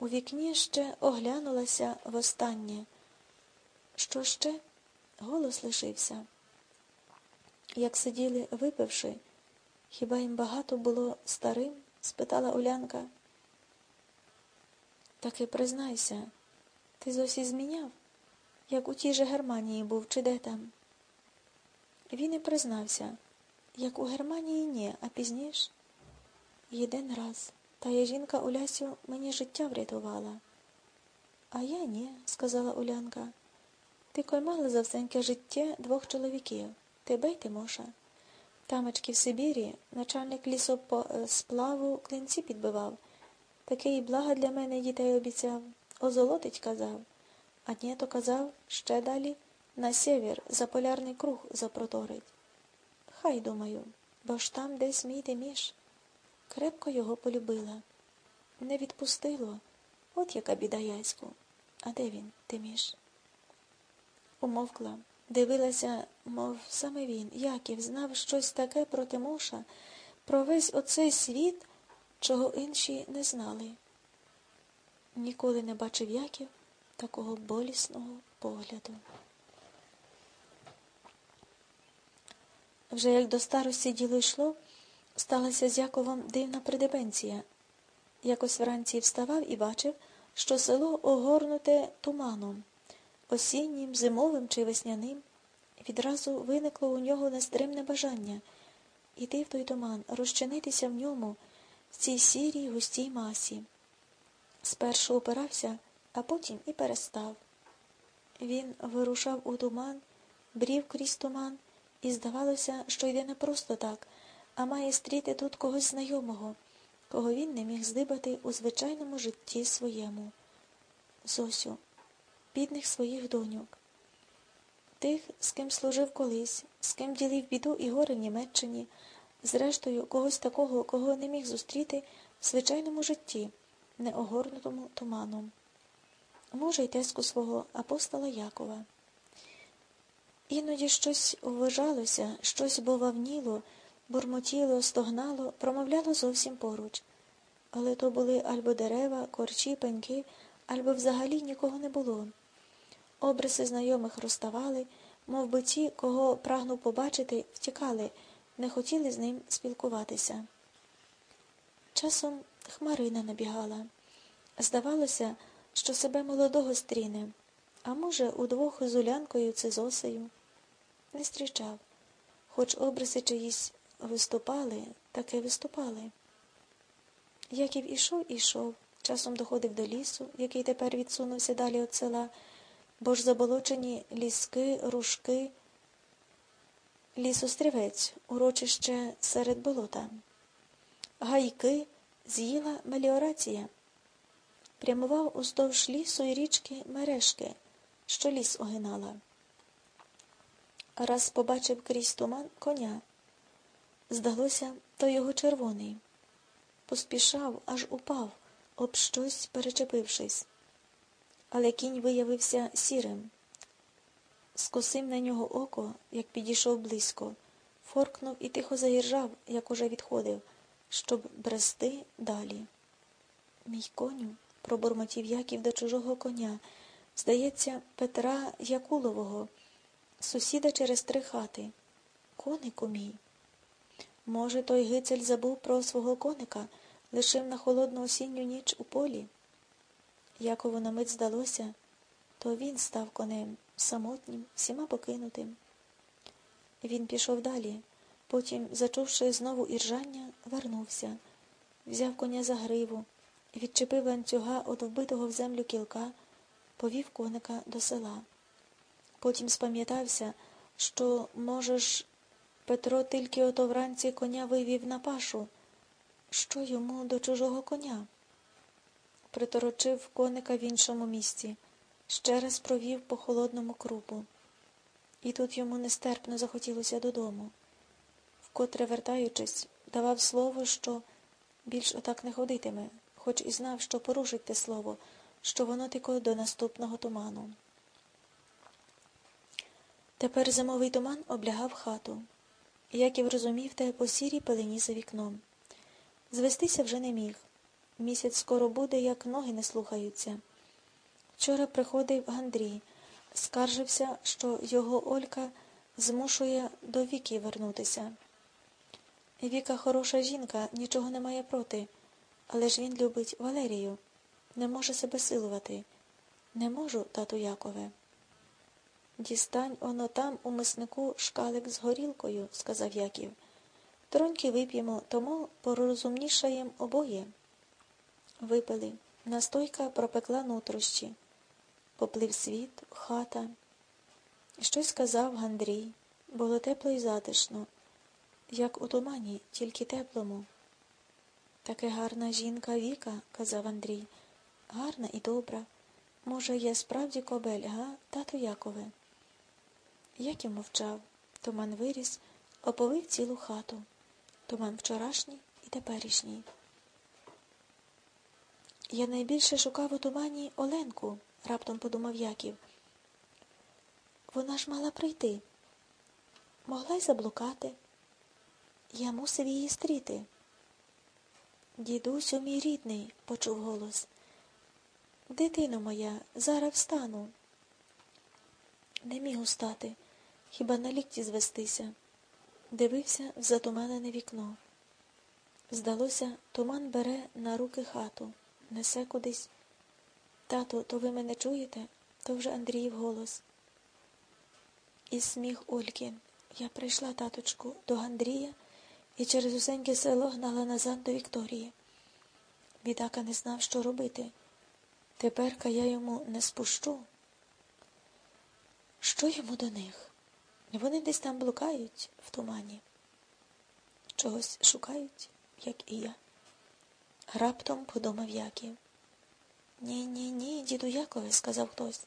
У вікні ще оглянулася востаннє. Що ще? Голос лишився. Як сиділи, випивши, хіба їм багато було старим? спитала Улянка. Таки признайся, ти зовсім зміняв, як у тій же Германії був, чи де там? Він і признався, як у Германії ні, а пізніш єдин раз. Та я жінка Улясю мені життя врятувала. А я ні, сказала Улянка. Ти коймала за всеньке життя двох чоловіків тебе й Тимоша. Тамочки в Сибірі начальник лісосплаву клинці підбивав. Такий блага для мене дітей обіцяв. Озолотить казав. А ні, то казав ще далі на север за полярний круг запроторить. Хай думаю, бо ж там десь мій Тиміш. Крепко його полюбила. Не відпустило. От яка біда яську. А де він, Тиміш? Умовкла, дивилася, мов саме він, Яків, знав щось таке про Тимоша, про весь оцей світ, чого інші не знали. Ніколи не бачив Яків такого болісного погляду. Вже як до старості діло йшло, сталася з Яковом дивна придебенція. Якось вранці вставав і бачив, що село огорнуте туманом, осіннім, зимовим чи весняним. Відразу виникло у нього нестримне бажання іти в той туман, розчинитися в ньому, в цій сірій густій масі. Спершу опирався, а потім і перестав. Він вирушав у туман, брів крізь туман, і здавалося, що йде не просто так, а має стріти тут когось знайомого, кого він не міг здибати у звичайному житті своєму. Зосю, бідних своїх доньок, тих, з ким служив колись, з ким ділив біду і горе в Німеччині, зрештою, когось такого, кого не міг зустріти в звичайному житті, не огорнутому туманом. Може, й тезку свого апостола Якова. Іноді щось вважалося, щось бовавніло, бурмотіло, стогнало, промовляло зовсім поруч. Але то були або дерева, корчі, пеньки, або взагалі нікого не було. Обриси знайомих розставали, мов би ті, кого прагнув побачити, втікали, не хотіли з ним спілкуватися. Часом хмарина набігала. Здавалося, що себе молодого стріне, а може, удвох з Улянкою з Не зустрічав, хоч обриси чиїсь виступали, таки виступали. Яків ішов ішов, часом доходив до лісу, який тепер відсунувся далі від села, бо ж заболочені ліски, рушки, лісострівець, урочище серед болота, гайки з'їла меліорація. Прямував уздовж лісу і річки мережки, що ліс огинала. Раз побачив крізь туман коня. Здалося, то його червоний. Поспішав, аж упав, об щось перечепившись. Але кінь виявився сірим. Скосив на нього око, як підійшов близько, форкнув і тихо загіржав, як уже відходив, щоб брести далі. Мій коню, пробурмотів Яків до чужого коня, здається, Петра Якулового, сусіда через три хати. Конику мій. Може, той гицель забув про свого коника, лишив на холодну осінню ніч у полі. Якову на мить здалося, то він став конем, самотнім, всіма покинутим. Він пішов далі, потім, зачувши знову іржання, вернувся, взяв коня за гриву, відчепив ланцюга від вбитого в землю кілка, повів коника до села. Потім спам'ятався, що, можеш, Петро тільки ото вранці коня вивів на пашу. Що йому до чужого коня? Приторочив коника в іншому місці, ще раз провів по холодному крупу. І тут йому нестерпно захотілося додому. Вкотре, вертаючись, давав слово, що більш отак не ходитиме, хоч і знав, що порушить те слово, що воно тільки до наступного туману. Тепер зимовий туман облягав хату. Яків розумів те по сірій пелені за вікном. Звестися вже не міг. Місяць скоро буде, як ноги не слухаються. Вчора приходив Андрій, скаржився, що його Олька змушує до віки вернутися. Віка хороша жінка, нічого не має проти, але ж він любить Валерію, не може себе силувати. Не можу, тату Якове. Дістань оно там у миснику шкалик з горілкою, сказав Яків. Троньки вип'ємо, тому порозумнішаєм обоє. Випили. Настойка пропекла нутрощі. Поплив світ, хата. Щось сказав Гандрій. Було тепло і затишно, як у тумані, тільки теплому. Таке гарна жінка Віка, казав Андрій. Гарна і добра. Може, я справді кобель, га, тату Якове? Яків мовчав. Туман виріс, оповив цілу хату. Туман вчорашній і теперішній. Я найбільше шукав у тумані Оленку, раптом подумав Яків. Вона ж мала прийти. Могла й заблукати. Я мусив її стріти. Дідусю, мій рідний, почув голос. Дитино моя, зараз встану. Не міг устати, хіба на лікті звестися. Дивився в затуманене вікно. Здалося, туман бере на руки хату, несе кудись. Тату, то ви мене чуєте? То вже Андріїв голос. І сміх Ольки. Я прийшла, таточку, до Андрія і через усеньке село гнала назад до Вікторії. Бідака не знав, що робити. Теперка я йому не спущу. Що йому до них? Вони десь там блукають в тумані. Чогось шукають, як і я. Раптом подумав Яків. Ні, ні, ні, діду Якове, сказав хтось.